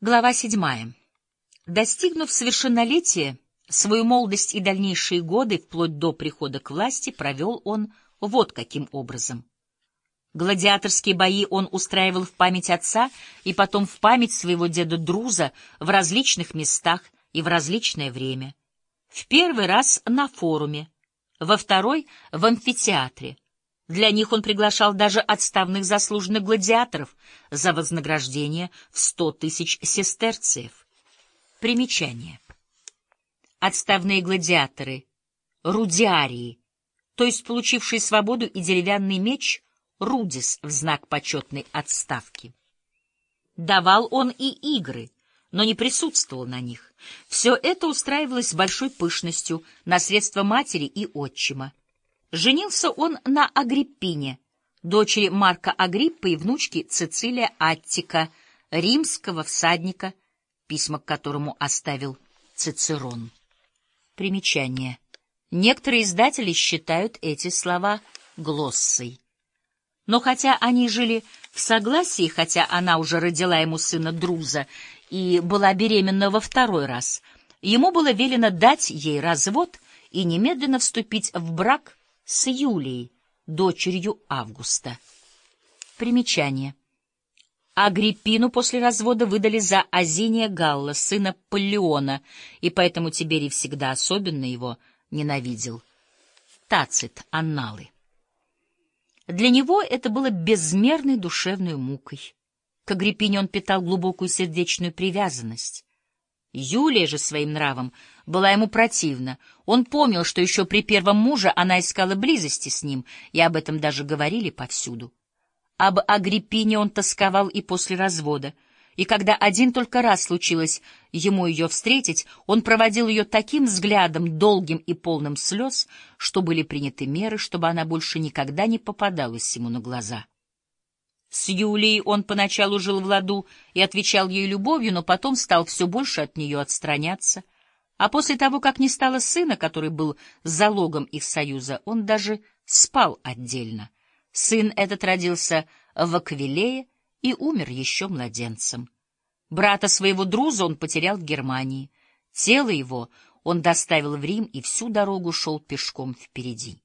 Глава седьмая. Достигнув совершеннолетия, свою молодость и дальнейшие годы, вплоть до прихода к власти, провел он вот каким образом. Гладиаторские бои он устраивал в память отца и потом в память своего деда Друза в различных местах и в различное время. В первый раз на форуме, во второй — в амфитеатре. Для них он приглашал даже отставных заслуженных гладиаторов за вознаграждение в сто тысяч сестерциев. Примечание. Отставные гладиаторы, рудиарии, то есть получившие свободу и деревянный меч, рудис в знак почетной отставки. Давал он и игры, но не присутствовал на них. Все это устраивалось большой пышностью на средства матери и отчима. Женился он на Агриппине, дочери Марка Агриппа и внучки Цицилия Аттика, римского всадника, письма к которому оставил Цицерон. Примечание. Некоторые издатели считают эти слова глоссой. Но хотя они жили в согласии, хотя она уже родила ему сына Друза и была беременна во второй раз, ему было велено дать ей развод и немедленно вступить в брак с Юлией, дочерью Августа. Примечание. Агриппину после развода выдали за Азиния Галла, сына Паллиона, и поэтому Тиберий всегда особенно его ненавидел. Тацит, Анналы. Для него это было безмерной душевной мукой. К Агриппине он питал глубокую сердечную привязанность. Юлия же своим нравом была ему противна. Он помнил, что еще при первом муже она искала близости с ним, и об этом даже говорили повсюду. Об Агриппине он тосковал и после развода, и когда один только раз случилось ему ее встретить, он проводил ее таким взглядом, долгим и полным слез, что были приняты меры, чтобы она больше никогда не попадалась ему на глаза. С Юлией он поначалу жил в ладу и отвечал ей любовью, но потом стал все больше от нее отстраняться. А после того, как не стало сына, который был залогом их союза, он даже спал отдельно. Сын этот родился в Аквилее и умер еще младенцем. Брата своего друза он потерял в Германии. Тело его он доставил в Рим и всю дорогу шел пешком впереди.